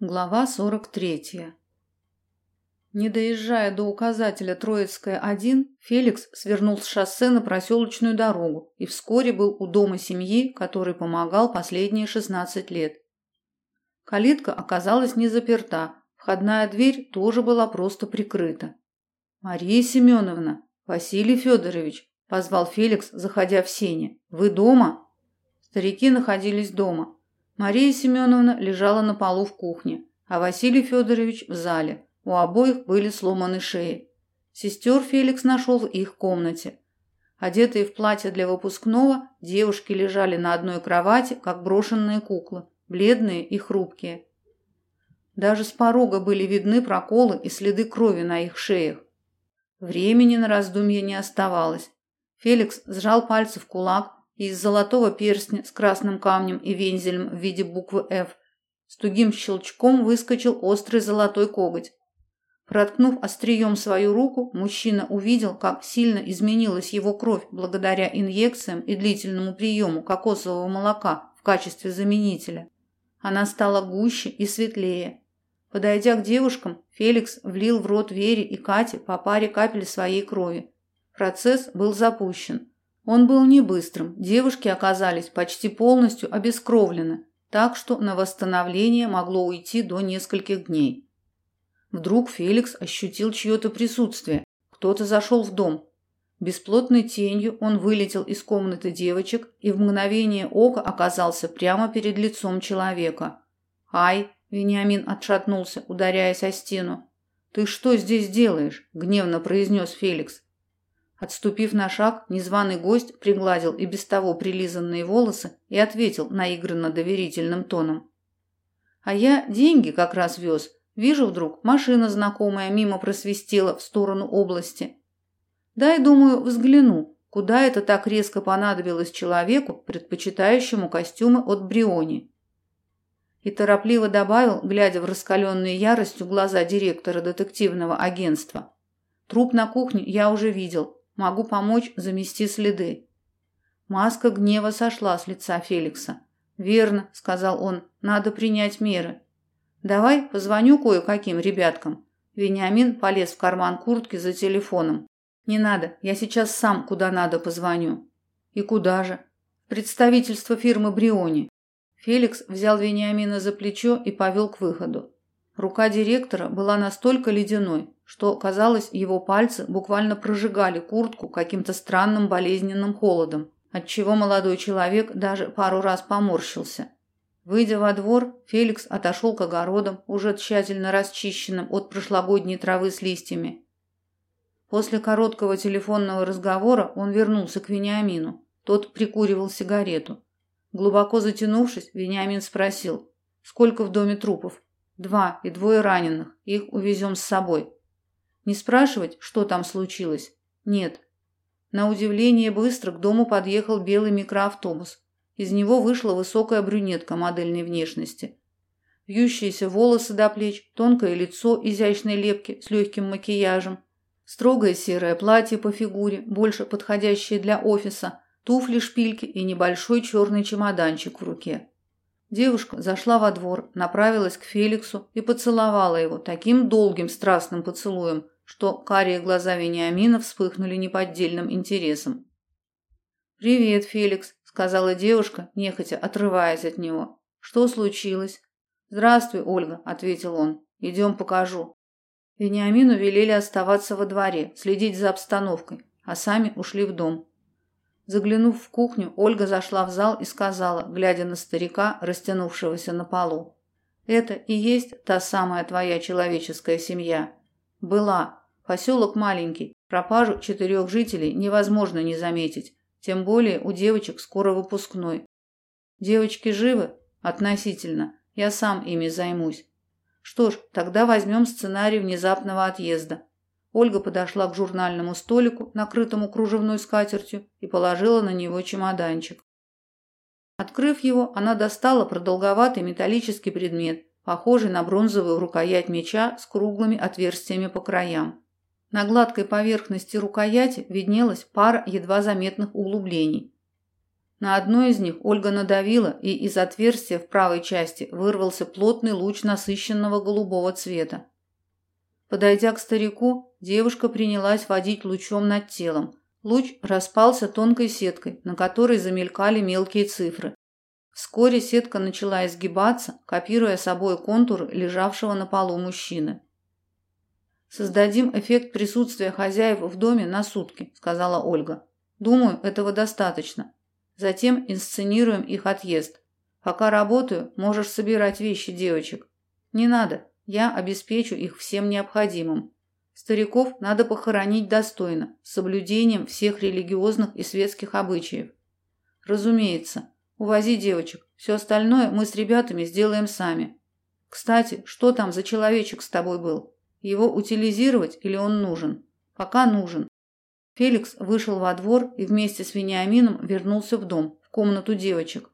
Глава 43. Не доезжая до указателя Троицкая-1, Феликс свернул с шоссе на проселочную дорогу и вскоре был у дома семьи, который помогал последние 16 лет. Калитка оказалась не заперта, входная дверь тоже была просто прикрыта. «Мария Семеновна, Василий Федорович», – позвал Феликс, заходя в сене. «Вы дома?» Старики находились дома. Мария Семеновна лежала на полу в кухне, а Василий Федорович в зале. У обоих были сломаны шеи. Сестер Феликс нашел в их комнате. Одетые в платье для выпускного, девушки лежали на одной кровати, как брошенные куклы, бледные и хрупкие. Даже с порога были видны проколы и следы крови на их шеях. Времени на раздумье не оставалось. Феликс сжал пальцы в кулак, из золотого перстня с красным камнем и вензелем в виде буквы «Ф» с тугим щелчком выскочил острый золотой коготь. Проткнув острием свою руку, мужчина увидел, как сильно изменилась его кровь благодаря инъекциям и длительному приему кокосового молока в качестве заменителя. Она стала гуще и светлее. Подойдя к девушкам, Феликс влил в рот Вере и Кате по паре капель своей крови. Процесс был запущен. Он был не быстрым. Девушки оказались почти полностью обескровлены, так что на восстановление могло уйти до нескольких дней. Вдруг Феликс ощутил чье-то присутствие. Кто-то зашел в дом. Бесплотной тенью он вылетел из комнаты девочек и в мгновение ока оказался прямо перед лицом человека. «Ай!» – Вениамин отшатнулся, ударяясь о стену. «Ты что здесь делаешь?» – гневно произнес Феликс. Отступив на шаг, незваный гость пригладил и без того прилизанные волосы и ответил наигранно доверительным тоном. «А я деньги как раз вез. Вижу вдруг, машина знакомая мимо просвистела в сторону области. Дай, думаю, взгляну, куда это так резко понадобилось человеку, предпочитающему костюмы от Бриони». И торопливо добавил, глядя в раскаленные яростью глаза директора детективного агентства. «Труп на кухне я уже видел, Могу помочь замести следы. Маска гнева сошла с лица Феликса. «Верно», — сказал он, — «надо принять меры». «Давай позвоню кое-каким ребяткам». Вениамин полез в карман куртки за телефоном. «Не надо, я сейчас сам куда надо позвоню». «И куда же?» «Представительство фирмы Бриони». Феликс взял Вениамина за плечо и повел к выходу. Рука директора была настолько ледяной, что, казалось, его пальцы буквально прожигали куртку каким-то странным болезненным холодом, отчего молодой человек даже пару раз поморщился. Выйдя во двор, Феликс отошел к огородам, уже тщательно расчищенным от прошлогодней травы с листьями. После короткого телефонного разговора он вернулся к Вениамину. Тот прикуривал сигарету. Глубоко затянувшись, Вениамин спросил, «Сколько в доме трупов?» Два и двое раненых. Их увезем с собой. Не спрашивать, что там случилось? Нет. На удивление быстро к дому подъехал белый микроавтобус. Из него вышла высокая брюнетка модельной внешности. Вьющиеся волосы до плеч, тонкое лицо изящной лепки с легким макияжем, строгое серое платье по фигуре, больше подходящее для офиса, туфли-шпильки и небольшой черный чемоданчик в руке. Девушка зашла во двор, направилась к Феликсу и поцеловала его таким долгим страстным поцелуем, что карие глаза Вениамина вспыхнули неподдельным интересом. «Привет, Феликс», — сказала девушка, нехотя отрываясь от него. «Что случилось?» «Здравствуй, Ольга», — ответил он. «Идем покажу». Вениамину велели оставаться во дворе, следить за обстановкой, а сами ушли в дом. Заглянув в кухню, Ольга зашла в зал и сказала, глядя на старика, растянувшегося на полу. «Это и есть та самая твоя человеческая семья. Была. Поселок маленький. Пропажу четырех жителей невозможно не заметить. Тем более у девочек скоро выпускной. Девочки живы? Относительно. Я сам ими займусь. Что ж, тогда возьмем сценарий внезапного отъезда. Ольга подошла к журнальному столику, накрытому кружевной скатертью, и положила на него чемоданчик. Открыв его, она достала продолговатый металлический предмет, похожий на бронзовую рукоять меча с круглыми отверстиями по краям. На гладкой поверхности рукояти виднелась пара едва заметных углублений. На одно из них Ольга надавила, и из отверстия в правой части вырвался плотный луч насыщенного голубого цвета. Подойдя к старику, девушка принялась водить лучом над телом. Луч распался тонкой сеткой, на которой замелькали мелкие цифры. Вскоре сетка начала изгибаться, копируя собой контур лежавшего на полу мужчины. Создадим эффект присутствия хозяев в доме на сутки, сказала Ольга. Думаю, этого достаточно. Затем инсценируем их отъезд. Пока работаю, можешь собирать вещи девочек. Не надо, я обеспечу их всем необходимым. Стариков надо похоронить достойно, с соблюдением всех религиозных и светских обычаев. Разумеется, увози девочек. Все остальное мы с ребятами сделаем сами. Кстати, что там за человечек с тобой был? Его утилизировать или он нужен? Пока нужен. Феликс вышел во двор и вместе с Вениамином вернулся в дом, в комнату девочек.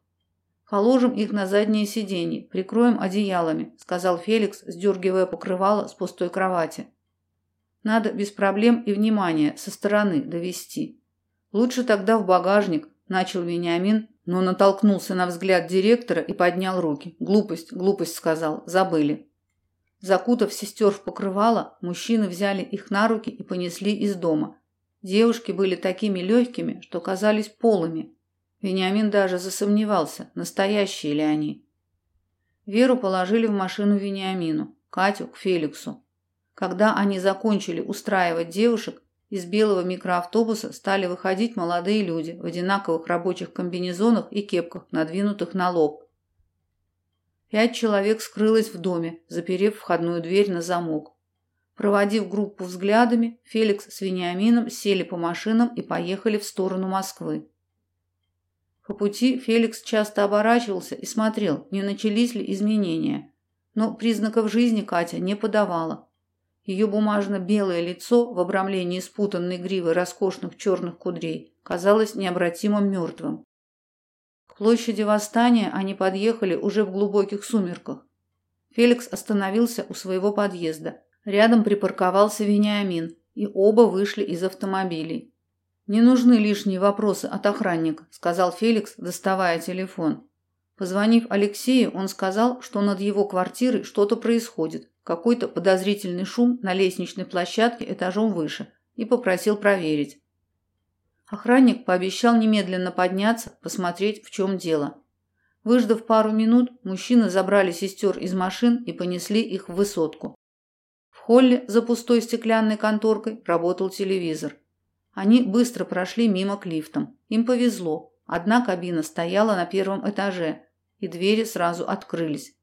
Положим их на заднее сиденье, прикроем одеялами, сказал Феликс, сдергивая покрывало с пустой кровати. Надо без проблем и внимания со стороны довести. Лучше тогда в багажник, начал Вениамин, но натолкнулся на взгляд директора и поднял руки. Глупость, глупость сказал, забыли. Закутав сестер в покрывало, мужчины взяли их на руки и понесли из дома, Девушки были такими легкими, что казались полыми. Вениамин даже засомневался, настоящие ли они. Веру положили в машину Вениамину, Катю к Феликсу. Когда они закончили устраивать девушек, из белого микроавтобуса стали выходить молодые люди в одинаковых рабочих комбинезонах и кепках, надвинутых на лоб. Пять человек скрылось в доме, заперев входную дверь на замок. Проводив группу взглядами, Феликс с Вениамином сели по машинам и поехали в сторону Москвы. По пути Феликс часто оборачивался и смотрел, не начались ли изменения. Но признаков жизни Катя не подавала. Ее бумажно-белое лицо в обрамлении спутанной гривы роскошных черных кудрей казалось необратимо мертвым. К площади Восстания они подъехали уже в глубоких сумерках. Феликс остановился у своего подъезда. Рядом припарковался Вениамин, и оба вышли из автомобилей. Не нужны лишние вопросы от охранника, сказал Феликс, доставая телефон. Позвонив Алексею, он сказал, что над его квартирой что-то происходит, какой-то подозрительный шум на лестничной площадке этажом выше, и попросил проверить. Охранник пообещал немедленно подняться, посмотреть, в чем дело. Выждав пару минут, мужчины забрали сестер из машин и понесли их в высотку холле за пустой стеклянной конторкой работал телевизор. Они быстро прошли мимо к лифтам. Им повезло. Одна кабина стояла на первом этаже, и двери сразу открылись.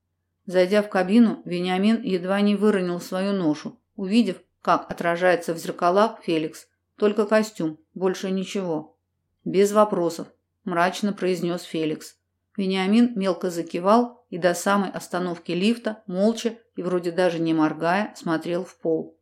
Зайдя в кабину, Вениамин едва не выронил свою ношу, увидев, как отражается в зеркалах Феликс. Только костюм, больше ничего. Без вопросов, мрачно произнес Феликс. Вениамин мелко закивал и до самой остановки лифта молча и вроде даже не моргая смотрел в пол.